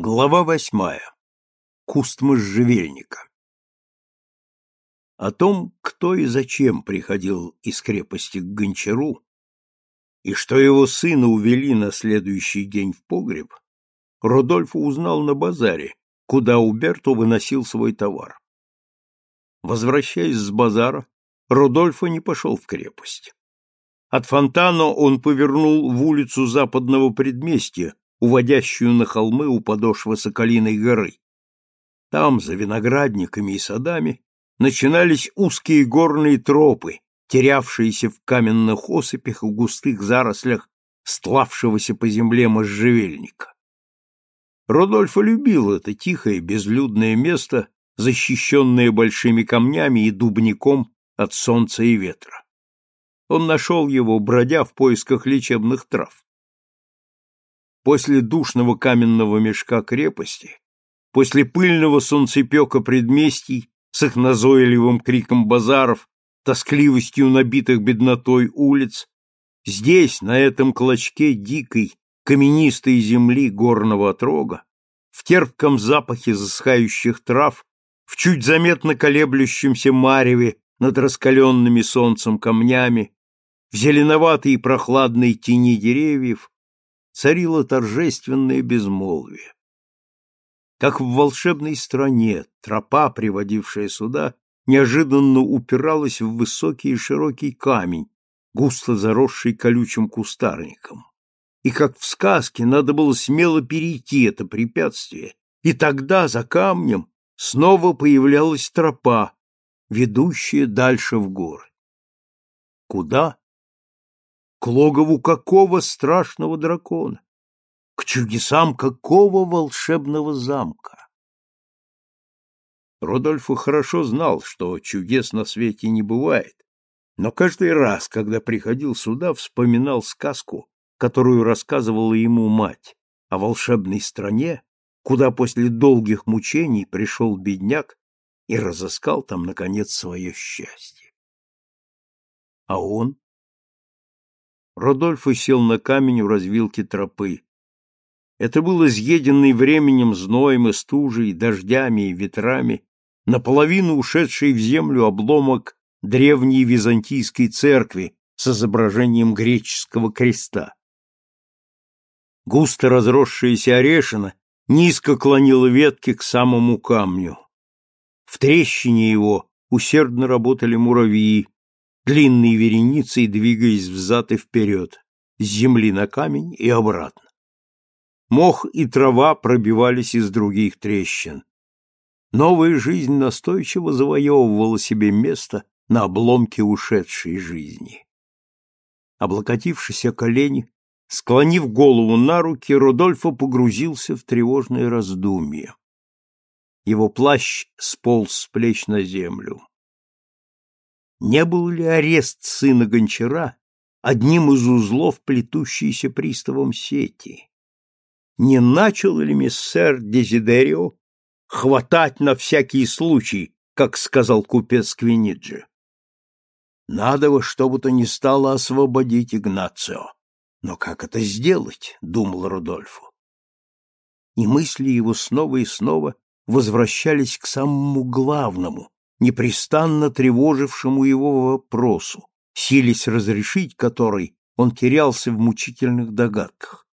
Глава восьмая. Куст можжевельника. О том, кто и зачем приходил из крепости к Гончару, и что его сына увели на следующий день в погреб, Родольфо узнал на базаре, куда Уберто выносил свой товар. Возвращаясь с базара, Родольфо не пошел в крепость. От фонтана он повернул в улицу западного предместья, уводящую на холмы у подошвы Соколиной горы. Там, за виноградниками и садами, начинались узкие горные тропы, терявшиеся в каменных осыпях и густых зарослях стлавшегося по земле можжевельника. Родольфо любил это тихое безлюдное место, защищенное большими камнями и дубником от солнца и ветра. Он нашел его, бродя в поисках лечебных трав. После душного каменного мешка крепости, после пыльного солнцепека предместий с их назойливым криком базаров, тоскливостью набитых беднотой улиц, здесь, на этом клочке дикой, каменистой земли горного отрога, в терпком запахе засыхающих трав, в чуть заметно колеблющемся мареве над раскаленными солнцем камнями, в зеленоватой и прохладной тени деревьев, царило торжественное безмолвие. Как в волшебной стране, тропа, приводившая сюда, неожиданно упиралась в высокий и широкий камень, густо заросший колючим кустарником. И как в сказке надо было смело перейти это препятствие, и тогда за камнем снова появлялась тропа, ведущая дальше в горы. Куда? К логову какого страшного дракона? К чудесам какого волшебного замка? Родольфо хорошо знал, что чудес на свете не бывает, но каждый раз, когда приходил сюда, вспоминал сказку, которую рассказывала ему мать, о волшебной стране, куда после долгих мучений пришел бедняк и разыскал там, наконец, свое счастье. А он? Родольфо сел на камень у развилки тропы. Это был изъеденный временем зноем и стужей, дождями и ветрами, наполовину ушедший в землю обломок древней византийской церкви с изображением греческого креста. Густо разросшаяся орешина низко клонила ветки к самому камню. В трещине его усердно работали муравьи, длинной вереницей двигаясь взад и вперед, с земли на камень и обратно. Мох и трава пробивались из других трещин. Новая жизнь настойчиво завоевывала себе место на обломке ушедшей жизни. Облокотившись о колени, склонив голову на руки, Рудольфо погрузился в тревожное раздумье. Его плащ сполз с плеч на землю. Не был ли арест сына Гончара одним из узлов плетущейся приставом сети? Не начал ли миссер Дезидерио хватать на всякий случай, как сказал купец Квиниджи? Надо во что бы то ни стало освободить Игнацио. Но как это сделать? — думал Рудольфо. И мысли его снова и снова возвращались к самому главному, непрестанно тревожившему его вопросу, сились разрешить который он терялся в мучительных догадках.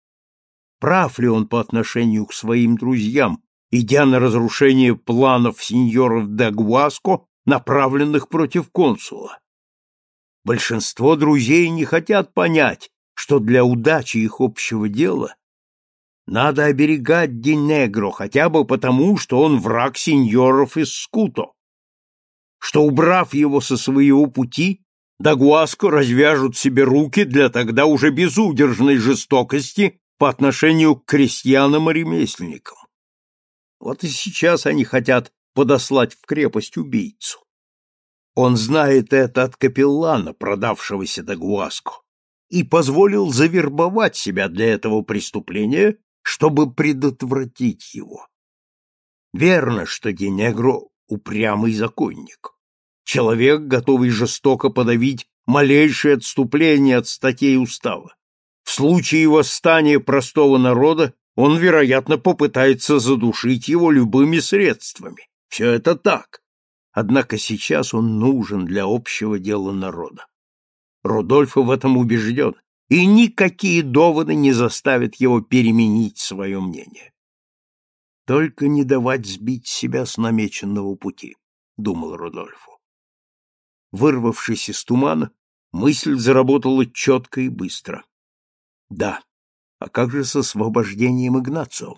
Прав ли он по отношению к своим друзьям, идя на разрушение планов сеньоров Дагуаско, направленных против консула? Большинство друзей не хотят понять, что для удачи их общего дела надо оберегать Динегро хотя бы потому, что он враг сеньоров из Скуто что, убрав его со своего пути, Дагуаско развяжут себе руки для тогда уже безудержной жестокости по отношению к крестьянам и ремесленникам. Вот и сейчас они хотят подослать в крепость убийцу. Он знает это от капеллана, продавшегося Дагуаско, и позволил завербовать себя для этого преступления, чтобы предотвратить его. Верно, что Денегро — упрямый законник человек, готовый жестоко подавить малейшее отступление от статей устава. В случае восстания простого народа он, вероятно, попытается задушить его любыми средствами. Все это так. Однако сейчас он нужен для общего дела народа. Рудольфо в этом убежден, и никакие доводы не заставят его переменить свое мнение. Только не давать сбить себя с намеченного пути, думал Рудольфо. Вырвавшись из тумана, мысль заработала четко и быстро. Да, а как же с освобождением Игнацио?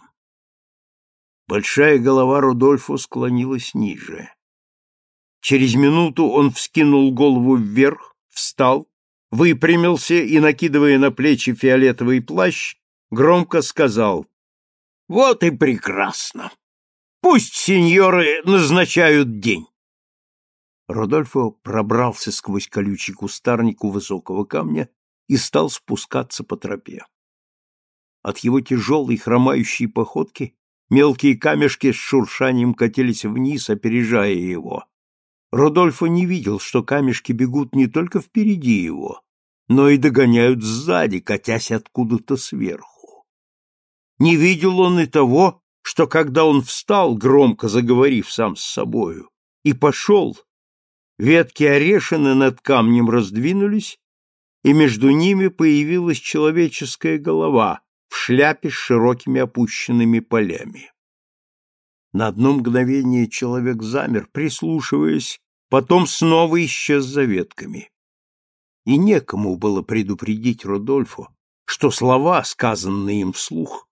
Большая голова Рудольфо склонилась ниже. Через минуту он вскинул голову вверх, встал, выпрямился и, накидывая на плечи фиолетовый плащ, громко сказал «Вот и прекрасно! Пусть сеньоры назначают день!» Родольфо пробрался сквозь колючий кустарник у высокого камня и стал спускаться по тропе. От его тяжелой хромающей походки мелкие камешки с шуршанием катились вниз, опережая его. Родольфо не видел, что камешки бегут не только впереди его, но и догоняют сзади, катясь откуда-то сверху. Не видел он и того, что когда он встал, громко заговорив сам с собою, и пошел, ветки орешины над камнем раздвинулись, и между ними появилась человеческая голова в шляпе с широкими опущенными полями. На одно мгновение человек замер, прислушиваясь, потом снова исчез за ветками. И некому было предупредить Рудольфу, что слова, сказанные им вслух,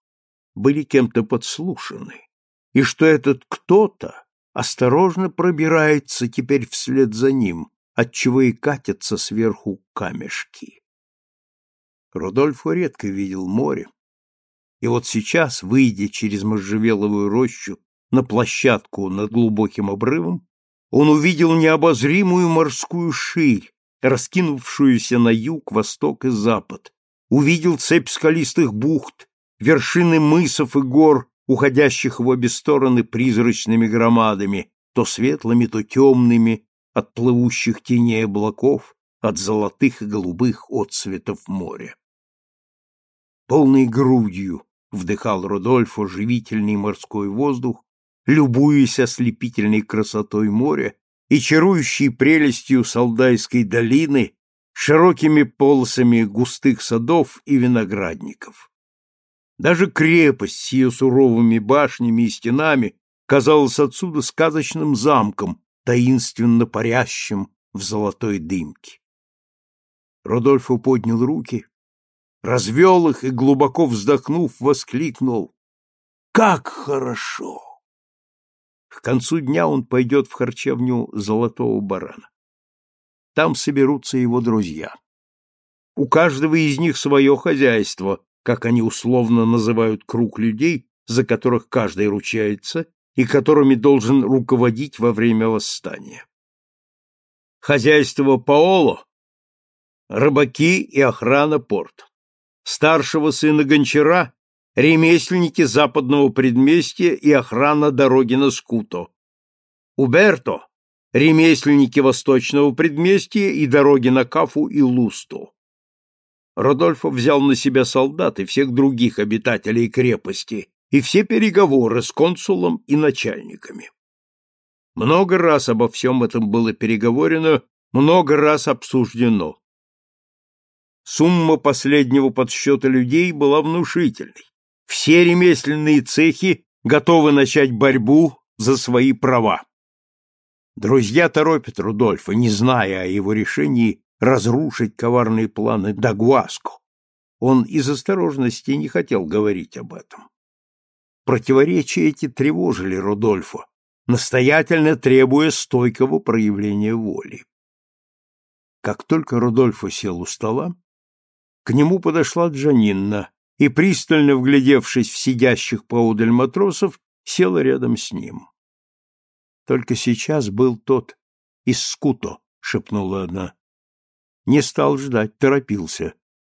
были кем-то подслушаны, и что этот кто-то осторожно пробирается теперь вслед за ним, отчего и катятся сверху камешки. Рудольфо редко видел море, и вот сейчас, выйдя через можжевеловую рощу на площадку над глубоким обрывом, он увидел необозримую морскую ширь, раскинувшуюся на юг, восток и запад, увидел цепь скалистых бухт, вершины мысов и гор, уходящих в обе стороны призрачными громадами, то светлыми, то темными, от плывущих теней облаков, от золотых и голубых отцветов моря. Полной грудью вдыхал Рудольфо живительный морской воздух, любуясь ослепительной красотой моря и чарующей прелестью Салдайской долины, широкими полосами густых садов и виноградников. Даже крепость с ее суровыми башнями и стенами казалась отсюда сказочным замком, таинственно парящим в золотой дымке. Родольфо поднял руки, развел их и, глубоко вздохнув, воскликнул «Как хорошо!» К концу дня он пойдет в харчевню «Золотого барана». Там соберутся его друзья. У каждого из них свое хозяйство, как они условно называют круг людей, за которых каждый ручается и которыми должен руководить во время восстания. Хозяйство Паоло – рыбаки и охрана порта старшего сына гончара, ремесленники западного предместья и охрана дороги на Скуто. Уберто – ремесленники восточного предместья и дороги на Кафу и Лусту. Родольфо взял на себя солдат и всех других обитателей крепости и все переговоры с консулом и начальниками. Много раз обо всем этом было переговорено, много раз обсуждено. Сумма последнего подсчета людей была внушительной. Все ремесленные цехи готовы начать борьбу за свои права. Друзья торопят Рудольфа, не зная о его решении разрушить коварные планы Дагуаско. Он из осторожности не хотел говорить об этом. Противоречия эти тревожили Рудольфа, настоятельно требуя стойкого проявления воли. Как только Рудольфо сел у стола, к нему подошла Джанинна и, пристально вглядевшись в сидящих поодаль матросов, села рядом с ним. Только сейчас был тот из Скуто, шепнула она. Не стал ждать, торопился.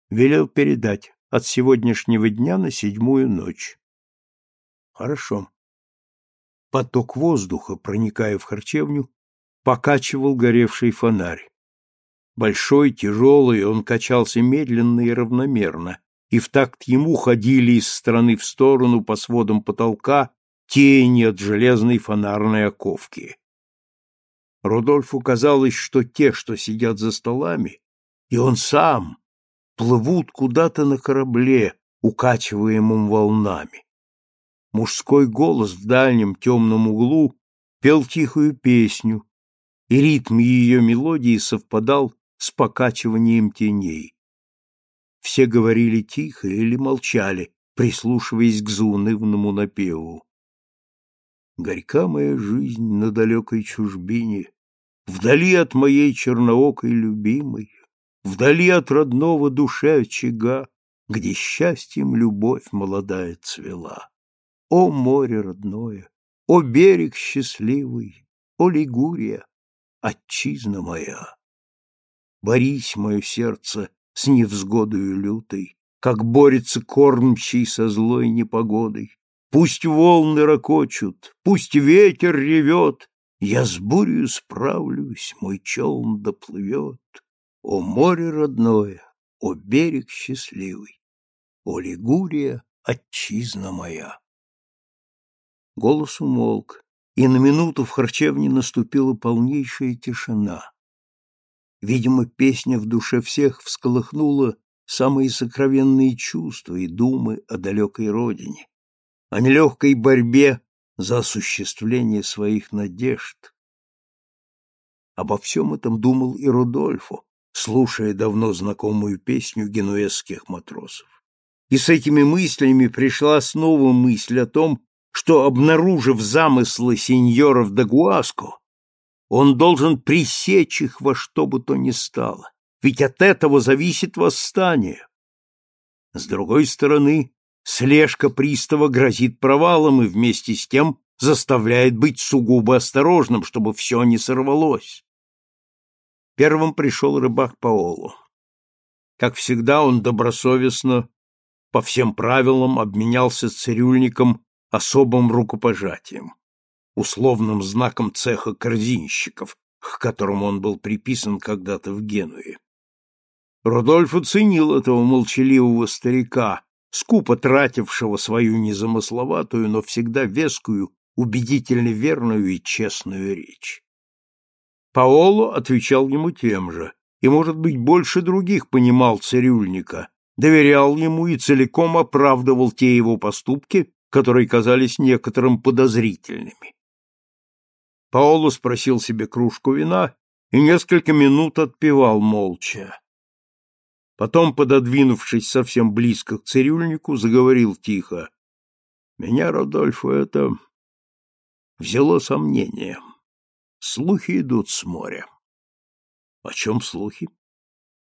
Велел передать от сегодняшнего дня на седьмую ночь. Хорошо. Поток воздуха, проникая в харчевню, покачивал горевший фонарь. Большой, тяжелый, он качался медленно и равномерно, и в такт ему ходили из стороны в сторону по сводам потолка тени от железной фонарной оковки. Рудольфу казалось, что те, что сидят за столами, и он сам, плывут куда-то на корабле, укачиваемом волнами. Мужской голос в дальнем темном углу пел тихую песню, и ритм ее мелодии совпадал с покачиванием теней. Все говорили тихо или молчали, прислушиваясь к заунывному напеву. Горька моя жизнь на далекой чужбине, Вдали от моей черноокой любимой, Вдали от родного душе очага, Где счастьем любовь молодая цвела. О море родное, о берег счастливый, О Лигурия, отчизна моя! Борись, мое сердце, с невзгодою лютой, Как борется кормчий со злой непогодой. Пусть волны ракочут, пусть ветер ревет, Я с бурью справлюсь, мой челн доплывет. О море родное, о берег счастливый, О Лигурия, отчизна моя! Голос умолк, и на минуту в харчевне наступила полнейшая тишина. Видимо, песня в душе всех всколыхнула самые сокровенные чувства и думы о далекой родине, о нелегкой борьбе за осуществление своих надежд. Обо всем этом думал и Рудольфо, слушая давно знакомую песню генуэзских матросов. И с этими мыслями пришла снова мысль о том, что, обнаружив замыслы сеньоров Дагуаско, он должен пресечь их во что бы то ни стало, ведь от этого зависит восстание. С другой стороны, слежка пристава грозит провалом и вместе с тем заставляет быть сугубо осторожным, чтобы все не сорвалось. Первым пришел рыбак Паоло. Как всегда, он добросовестно, по всем правилам, обменялся с цирюльником особым рукопожатием условным знаком цеха корзинщиков, к которому он был приписан когда-то в Генуе. Рудольф оценил этого молчаливого старика, скупо тратившего свою незамысловатую, но всегда вескую, убедительно верную и честную речь. Паоло отвечал ему тем же, и, может быть, больше других понимал цирюльника, доверял ему и целиком оправдывал те его поступки, которые казались некоторым подозрительными. Паоло спросил себе кружку вина и несколько минут отпивал молча. Потом, пододвинувшись совсем близко к цирюльнику, заговорил тихо. Меня, Родольфо, это взяло сомнение. Слухи идут с моря. О чем слухи?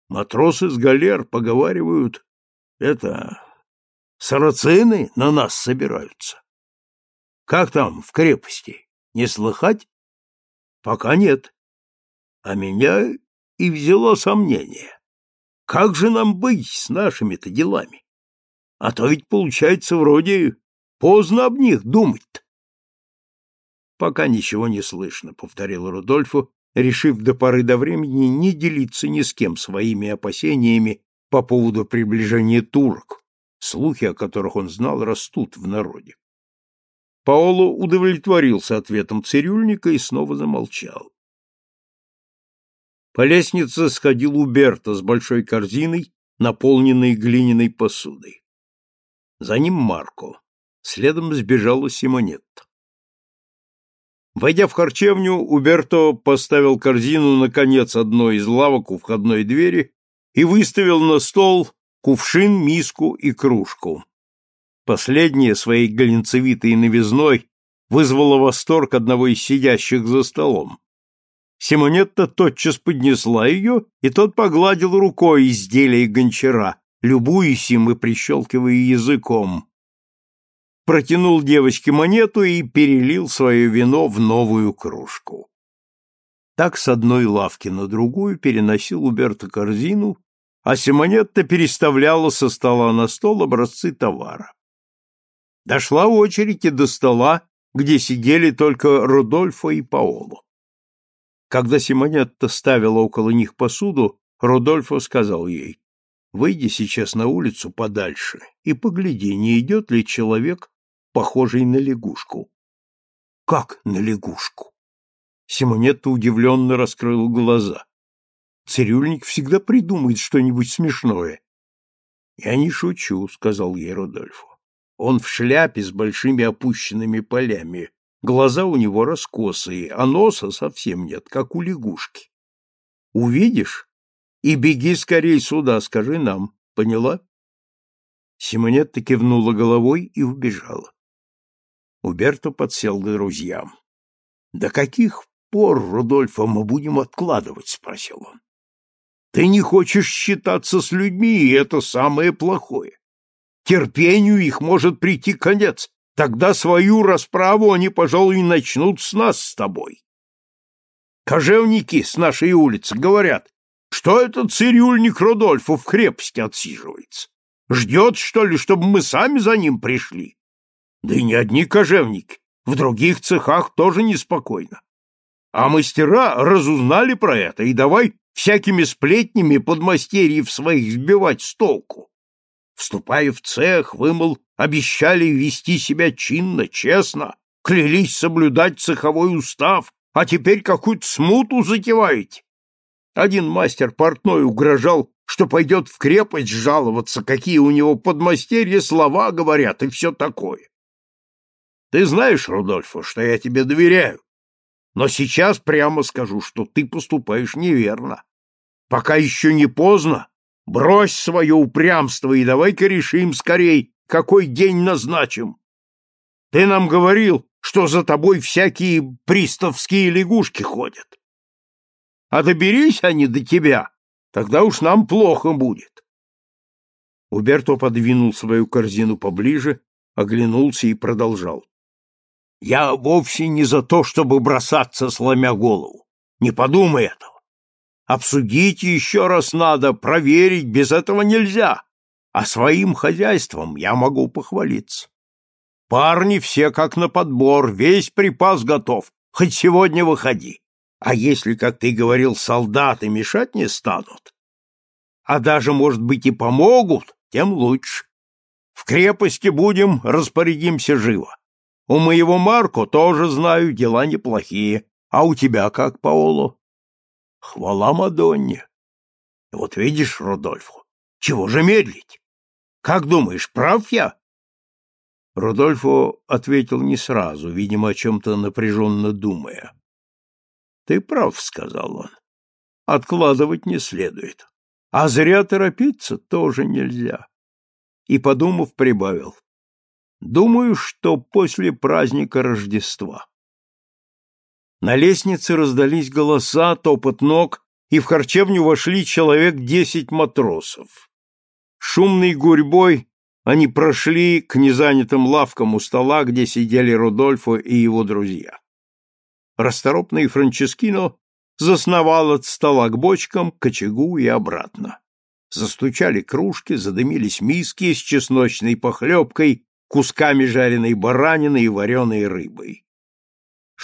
Матросы с галер поговаривают, это сарацины на нас собираются. Как там в крепости? Не слыхать? Пока нет. А меня и взяло сомнение. Как же нам быть с нашими-то делами? А то ведь получается вроде поздно об них думать-то. Пока ничего не слышно, повторил Рудольфу, решив до поры до времени не делиться ни с кем своими опасениями по поводу приближения турок, слухи о которых он знал растут в народе. Паоло удовлетворился ответом цирюльника и снова замолчал. По лестнице сходил Уберто с большой корзиной, наполненной глиняной посудой. За ним Марко. Следом сбежала Симонетта. Войдя в харчевню, Уберто поставил корзину на конец одной из лавок у входной двери и выставил на стол кувшин, миску и кружку. Последняя своей глинцевитой новизной вызвала восторг одного из сидящих за столом. Симонетта тотчас поднесла ее, и тот погладил рукой изделие гончара, любуясь им и прищелкивая языком. Протянул девочке монету и перелил свое вино в новую кружку. Так с одной лавки на другую переносил Уберто корзину, а Симонетта переставляла со стола на стол образцы товара. Дошла очередь и до стола, где сидели только Рудольфо и Паоло. Когда Симонетта ставила около них посуду, Рудольфо сказал ей, Выйди сейчас на улицу подальше и погляди, не идет ли человек, похожий на лягушку. Как на лягушку? Симонетта удивленно раскрыл глаза. Цирюльник всегда придумает что-нибудь смешное. Я не шучу, сказал ей Родольфо. Он в шляпе с большими опущенными полями. Глаза у него раскосые, а носа совсем нет, как у лягушки. Увидишь и беги скорей сюда, скажи нам. Поняла? Симонетта кивнула головой и убежала. Уберто подсел к друзьям. — До каких пор, Рудольфа, мы будем откладывать? — спросил он. — Ты не хочешь считаться с людьми, и это самое плохое. Терпению их может прийти конец. Тогда свою расправу они, пожалуй, начнут с нас с тобой. Кожевники с нашей улицы говорят, что этот цирюльник Рудольфу в крепости отсиживается. Ждет, что ли, чтобы мы сами за ним пришли? Да и не одни кожевники, в других цехах тоже неспокойно. А мастера разузнали про это, и давай всякими сплетнями подмастерьев своих сбивать с толку. Вступая в цех, вы, мол, обещали вести себя чинно, честно, клялись соблюдать цеховой устав, а теперь какую-то смуту затеваете. Один мастер портной угрожал, что пойдет в крепость жаловаться, какие у него подмастерья слова говорят и все такое. Ты знаешь, Рудольфо, что я тебе доверяю. Но сейчас прямо скажу, что ты поступаешь неверно. Пока еще не поздно, брось свое упрямство и давай-ка решим скорей, какой день назначим. Ты нам говорил, что за тобой всякие приставские лягушки ходят. А доберись они до тебя, тогда уж нам плохо будет. Уберто подвинул свою корзину поближе, оглянулся и продолжал. Я вовсе не за то, чтобы бросаться, сломя голову. Не подумай этого. Обсудить еще раз надо, проверить, без этого нельзя. А своим хозяйством я могу похвалиться. Парни все как на подбор, весь припас готов, хоть сегодня выходи. А если, как ты говорил, солдаты мешать не станут, а даже, может быть, и помогут, тем лучше. В крепости будем, распорядимся живо. У моего Марко тоже знаю, дела неплохие. А у тебя как, Паоло? Хвала Мадонне. Вот видишь, Родольфо, чего же медлить? Как думаешь, прав я? Родольфо ответил не сразу, видимо, о чем-то напряженно думая. — Ты прав, — сказал он. — Откладывать не следует. А зря торопиться тоже нельзя. И, подумав, прибавил. Думаю, что после праздника Рождества. На лестнице раздались голоса, топот ног, и в харчевню вошли человек десять матросов. Шумной гурьбой они прошли к незанятым лавкам у стола, где сидели Рудольфо и его друзья. Расторопный Франческино засновал от стола к бочкам, к очагу и обратно. Застучали кружки, задымились миски с чесночной похлебкой, кусками жареной баранины и вареной рыбой.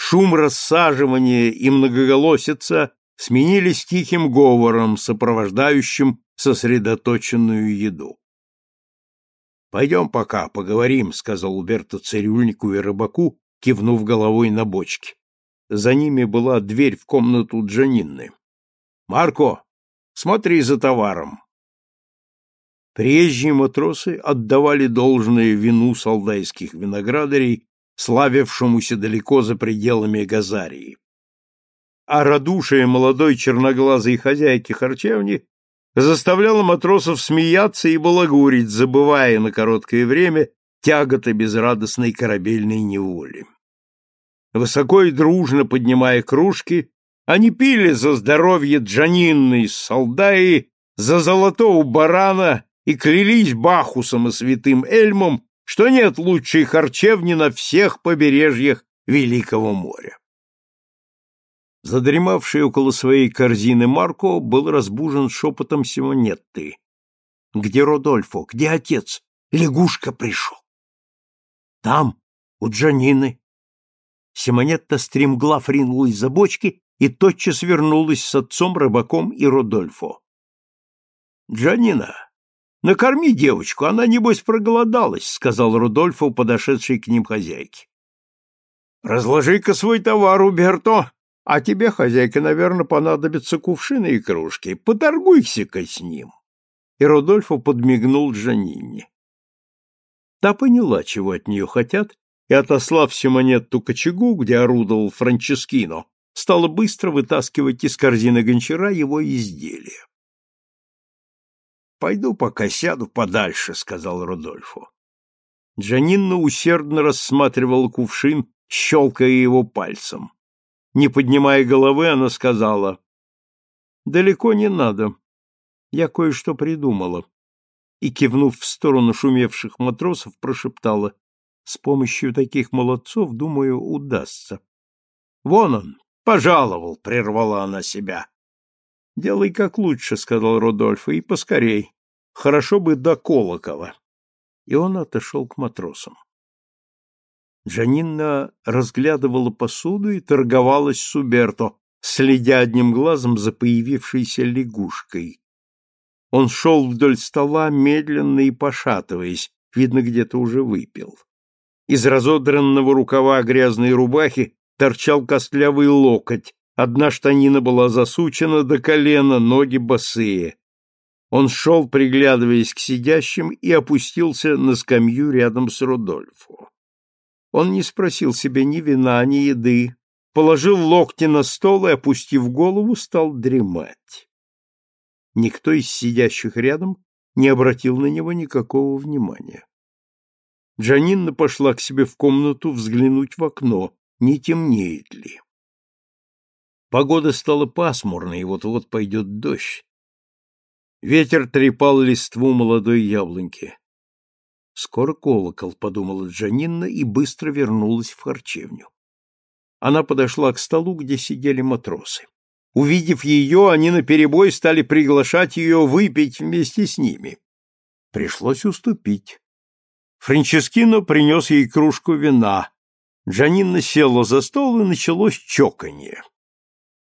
Шум рассаживания и многоголосица сменились тихим говором, сопровождающим сосредоточенную еду. — Пойдем пока, поговорим, — сказал Уберто цирюльнику и рыбаку, кивнув головой на бочке. За ними была дверь в комнату Джанинны. — Марко, смотри за товаром, Приезжие матросы отдавали должное вину солдайских виноградарей, славившемуся далеко за пределами Газарии. А радушие молодой черноглазой хозяйки харчевни заставляло матросов смеяться и балагурить, забывая на короткое время тяготы безрадостной корабельной неволи. Высоко и дружно поднимая кружки, они пили за здоровье Джанинны из Солдаи, за золотого барана и клялись Бахусом и святым Эльмом, что нет лучшей харчевни на всех побережьях Великого моря. Задремавший около своей корзины Марко был разбужен шепотом Симонетты. «Где Родольфо? Где отец? Лягушка пришел!» «Там, у Джанины». Симонетта стремглав ринулась за бочки и тотчас вернулась с отцом, рыбаком и Родольфо. «Джанина, Накорми девочку, она, небось, проголодалась, — сказал Рудольфо, подошедший к ним хозяйке. — Разложи-ка свой товар, Уберто, а тебе, хозяйка, наверное, понадобятся кувшины и кружки. Поторгуйся-ка с ним. И Рудольфо подмигнул Джанинне. Та поняла, чего от нее хотят, и, отослав Симонетту к очагу, где орудовал Франческино, стала быстро вытаскивать из корзины гончара его изделия. «Пойду пока сяду подальше», — сказал Рудольфу. Джанинна усердно рассматривала кувшин, щелкая его пальцем. Не поднимая головы, она сказала, «Далеко не надо. Я кое-что придумала». И, кивнув в сторону шумевших матросов, прошептала, «С помощью таких молодцов, думаю, удастся». «Вон он, пожаловал», — прервала она себя. «Делай как лучше», — сказал Рудольф, — «и поскорей. Хорошо бы до Колокола». И он отошел к матросам. Джанинна разглядывала посуду и торговалась с Уберто, следя одним глазом за появившейся лягушкой. Он шел вдоль стола, медленно и пошатываясь, видно, где-то уже выпил. Из разодранного рукава грязной рубахи торчал костлявый локоть, одна штанина была засучена до колена, ноги босые. Он шел, приглядываясь к сидящим, и опустился на скамью рядом с Рудольфо. Он не спросил себе ни вина, ни еды, положил локти на стол и, опустив голову, стал дремать. Никто из сидящих рядом не обратил на него никакого внимания. Джанинна пошла к себе в комнату взглянуть в окно, не темнеет ли. Погода стала пасмурной, и вот-вот пойдет дождь. Ветер трепал листву молодой яблоньки. Скоро колокол, подумала Джанинна и быстро вернулась в харчевню. Она подошла к столу, где сидели матросы. Увидев ее, они наперебой стали приглашать ее выпить вместе с ними. Пришлось уступить. Франческино принес ей кружку вина. Джанинна села за стол, и началось чоканье.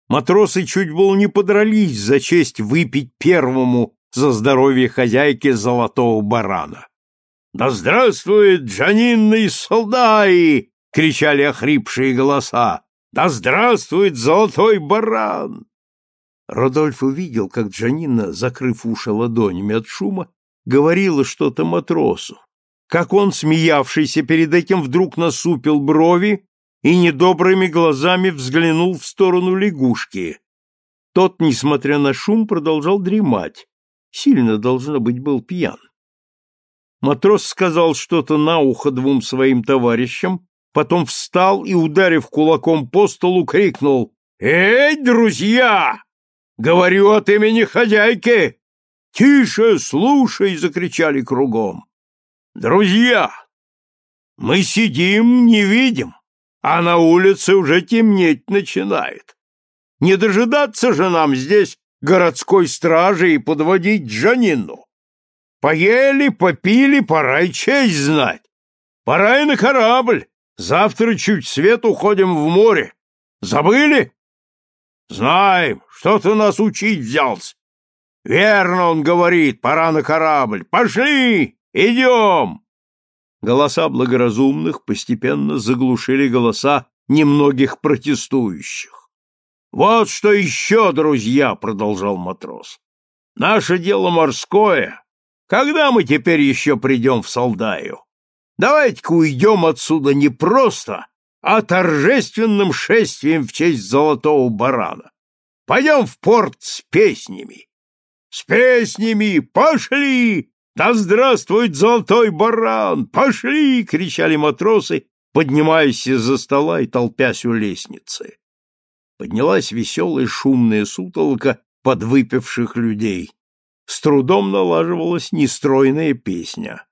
Матросы чуть было не подрались за честь выпить первому за здоровье хозяйки золотого барана. «Да здравствует Джанинна из Солдаи!» — кричали охрипшие голоса. «Да здравствует золотой баран!» Родольф увидел, как Джанинна, закрыв уши ладонями от шума, говорила что-то матросу, как он, смеявшийся перед этим, вдруг насупил брови и недобрыми глазами взглянул в сторону лягушки. Тот, несмотря на шум, продолжал дремать. Сильно, должно быть, был пьян. Матрос сказал что-то на ухо двум своим товарищам, потом встал и, ударив кулаком по столу, крикнул «Эй, друзья! Говорю от имени хозяйки!» «Тише, слушай!» — закричали кругом. «Друзья! Мы сидим, не видим, а на улице уже темнеть начинает. Не дожидаться же нам здесь городской стражи и подводить Джанину. Поели, попили, пора и честь знать. Пора и на корабль. Завтра чуть свет уходим в море. Забыли? Знаем, что ты нас учить взялся. Верно он говорит, пора на корабль. Пошли, идем. Голоса благоразумных постепенно заглушили голоса немногих протестующих. Вот что еще, друзья, продолжал матрос. Наше дело морское, когда мы теперь еще придем в Солдаю? Давайте-ка уйдем отсюда не просто, а торжественным шествием в честь золотого барана. Пойдем в порт с песнями. С песнями! Пошли! Да здравствует золотой баран! Пошли! кричали матросы, поднимаясь из-за стола и толпясь у лестницы. Поднялась веселая шумная сутолока подвыпивших людей с трудом налаживалась нестройная песня.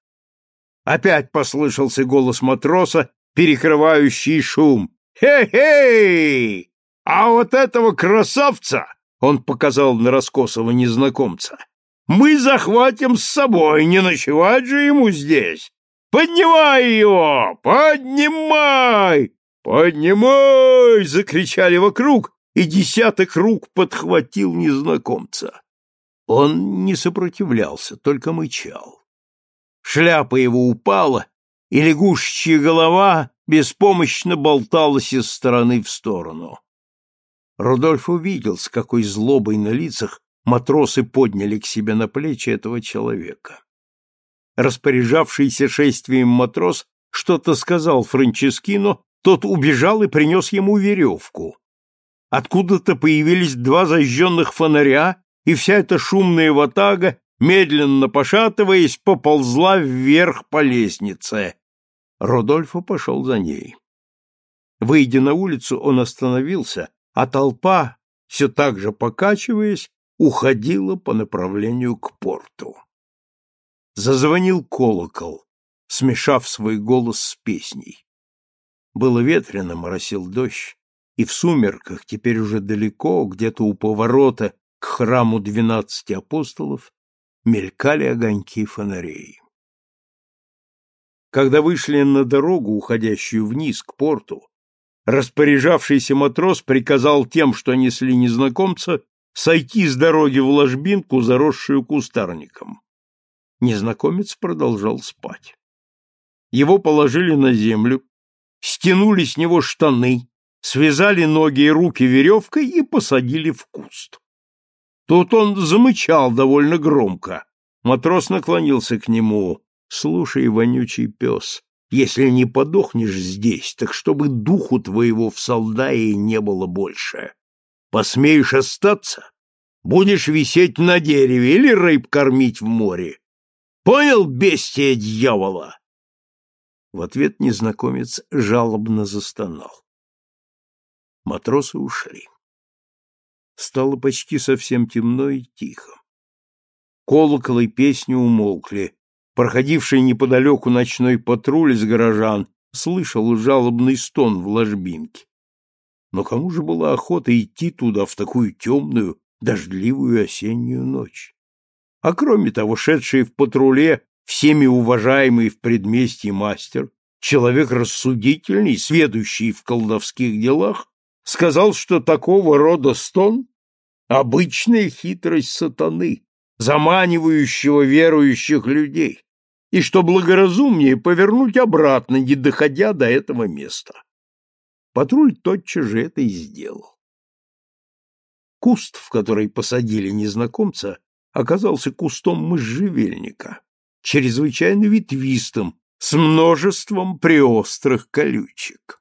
Опять послышался голос матроса, перекрывающий шум. «Хе-хей! А вот этого красавца!» — он показал на раскосого незнакомца. «Мы захватим с собой, не ночевать же ему здесь! Поднимай его! Поднимай! Поднимай!» — закричали вокруг, и десяток рук подхватил незнакомца. Он не сопротивлялся, только мычал. Шляпа его упала, и лягушечья голова беспомощно болталась из стороны в сторону. Рудольф увидел, с какой злобой на лицах матросы подняли к себе на плечи этого человека. Распоряжавшийся шествием матрос что-то сказал Франческино, тот убежал и принес ему веревку. Откуда-то появились два зажженных фонаря, и вся эта шумная ватага, медленно пошатываясь, поползла вверх по лестнице. Родольфо пошел за ней. Выйдя на улицу, он остановился, а толпа, все так же покачиваясь, уходила по направлению к порту. Зазвонил колокол, смешав свой голос с песней. Было ветрено, моросил дождь, и в сумерках, теперь уже далеко, где-то у поворота к храму двенадцати апостолов, мелькали огоньки фонарей. Когда вышли на дорогу, уходящую вниз к порту, распоряжавшийся матрос приказал тем, что несли незнакомца, сойти с дороги в ложбинку, заросшую кустарником. Незнакомец продолжал спать. Его положили на землю, стянули с него штаны, связали ноги и руки веревкой и посадили в куст. Тут он замычал довольно громко. Матрос наклонился к нему. «Слушай, вонючий пес, если не подохнешь здесь, так чтобы духу твоего в Солдае не было больше. Посмеешь остаться? Будешь висеть на дереве или рыб кормить в море. Понял, бестия дьявола?» В ответ незнакомец жалобно застонал. Матросы ушли. Стало почти совсем темно и тихо. Колокол и песни умолкли. Проходивший неподалеку ночной патруль из горожан слышал жалобный стон в ложбинке. Но кому же была охота идти туда в такую темную, дождливую осеннюю ночь? А кроме того, шедший в патруле всеми уважаемый в предместье мастер, человек рассудительный, сведущий в колдовских делах, сказал, что такого рода стон — обычная хитрость сатаны, заманивающего верующих людей, и что благоразумнее повернуть обратно, не доходя до этого места. Патруль тотчас же это и сделал. Куст, в который посадили незнакомца, оказался кустом можжевельника, чрезвычайно ветвистым, с множеством приострых колючек.